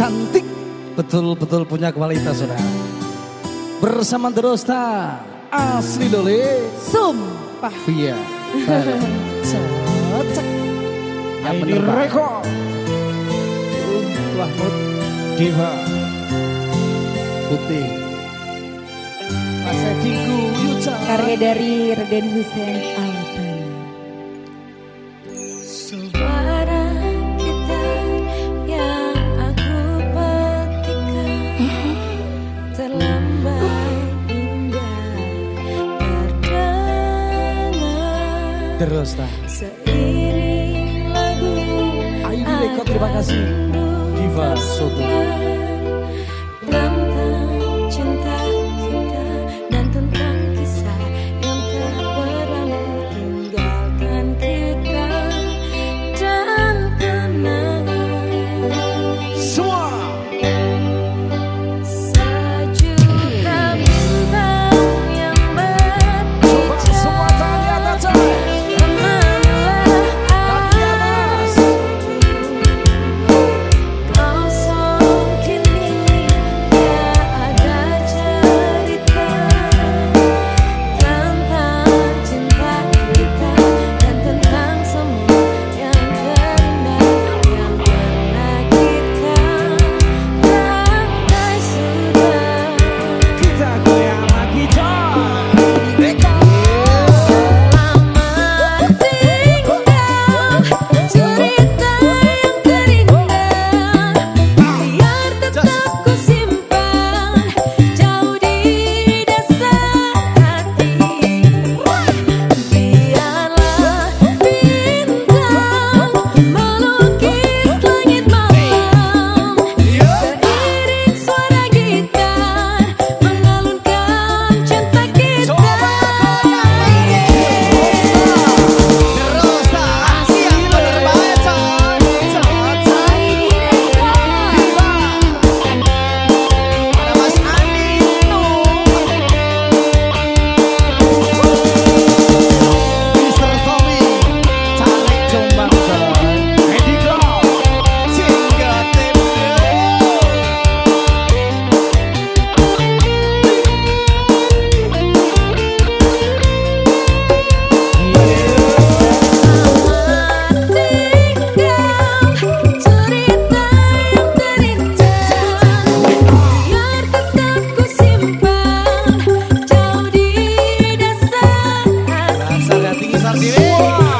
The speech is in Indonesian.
cantik betul-betul punya kualitas saudara. Bersama Drosta asli dole Sumpah. Via. Cocok. Yang bener. Reko. Mahmud Diva. putih. Mas Ediku Yuca. Karya dari Reden Hussein Albani. Suara terdengar Drosta. seiring lagu Ayu terima kasih. Diva. Soto la sirena.